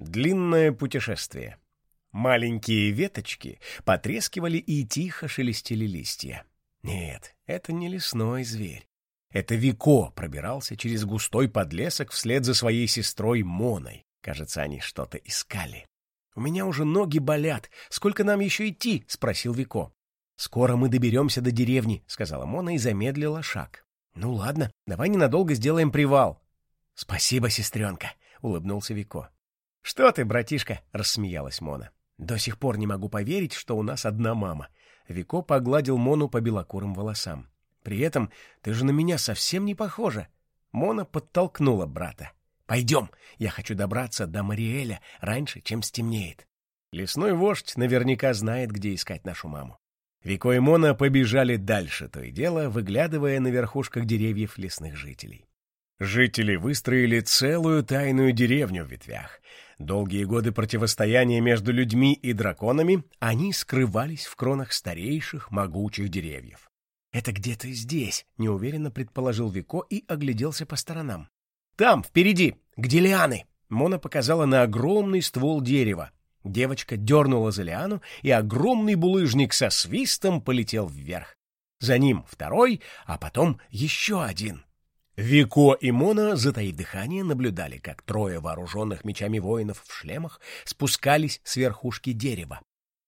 Длинное путешествие. Маленькие веточки потрескивали и тихо шелестели листья. Нет, это не лесной зверь. Это Вико пробирался через густой подлесок вслед за своей сестрой Моной. Кажется, они что-то искали. «У меня уже ноги болят. Сколько нам еще идти?» — спросил Вико. «Скоро мы доберемся до деревни», — сказала Мона и замедлила шаг. «Ну ладно, давай ненадолго сделаем привал». «Спасибо, сестренка», — улыбнулся Вико. «Что ты, братишка?» — рассмеялась Мона. «До сих пор не могу поверить, что у нас одна мама». Вико погладил Мону по белокурым волосам. «При этом ты же на меня совсем не похожа». Мона подтолкнула брата. «Пойдем, я хочу добраться до Мариэля раньше, чем стемнеет». Лесной вождь наверняка знает, где искать нашу маму. Вико и Мона побежали дальше, то и дело, выглядывая на верхушках деревьев лесных жителей. Жители выстроили целую тайную деревню в ветвях. Долгие годы противостояния между людьми и драконами они скрывались в кронах старейших могучих деревьев. «Это где-то здесь», — неуверенно предположил Вико и огляделся по сторонам. «Там, впереди, где лианы!» Мона показала на огромный ствол дерева. Девочка дернула за лиану, и огромный булыжник со свистом полетел вверх. За ним второй, а потом еще один — Вико и Мона, затаив дыхание, наблюдали, как трое вооруженных мечами воинов в шлемах спускались с верхушки дерева.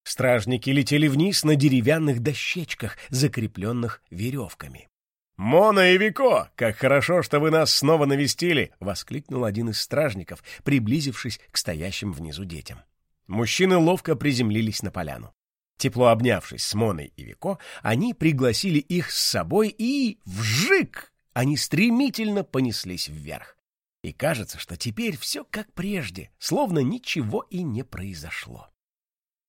Стражники летели вниз на деревянных дощечках, закрепленных веревками. «Мона и Вико, как хорошо, что вы нас снова навестили!» — воскликнул один из стражников, приблизившись к стоящим внизу детям. Мужчины ловко приземлились на поляну. Тепло обнявшись с Моной и Вико, они пригласили их с собой и... вжик! Они стремительно понеслись вверх. И кажется, что теперь все как прежде, словно ничего и не произошло.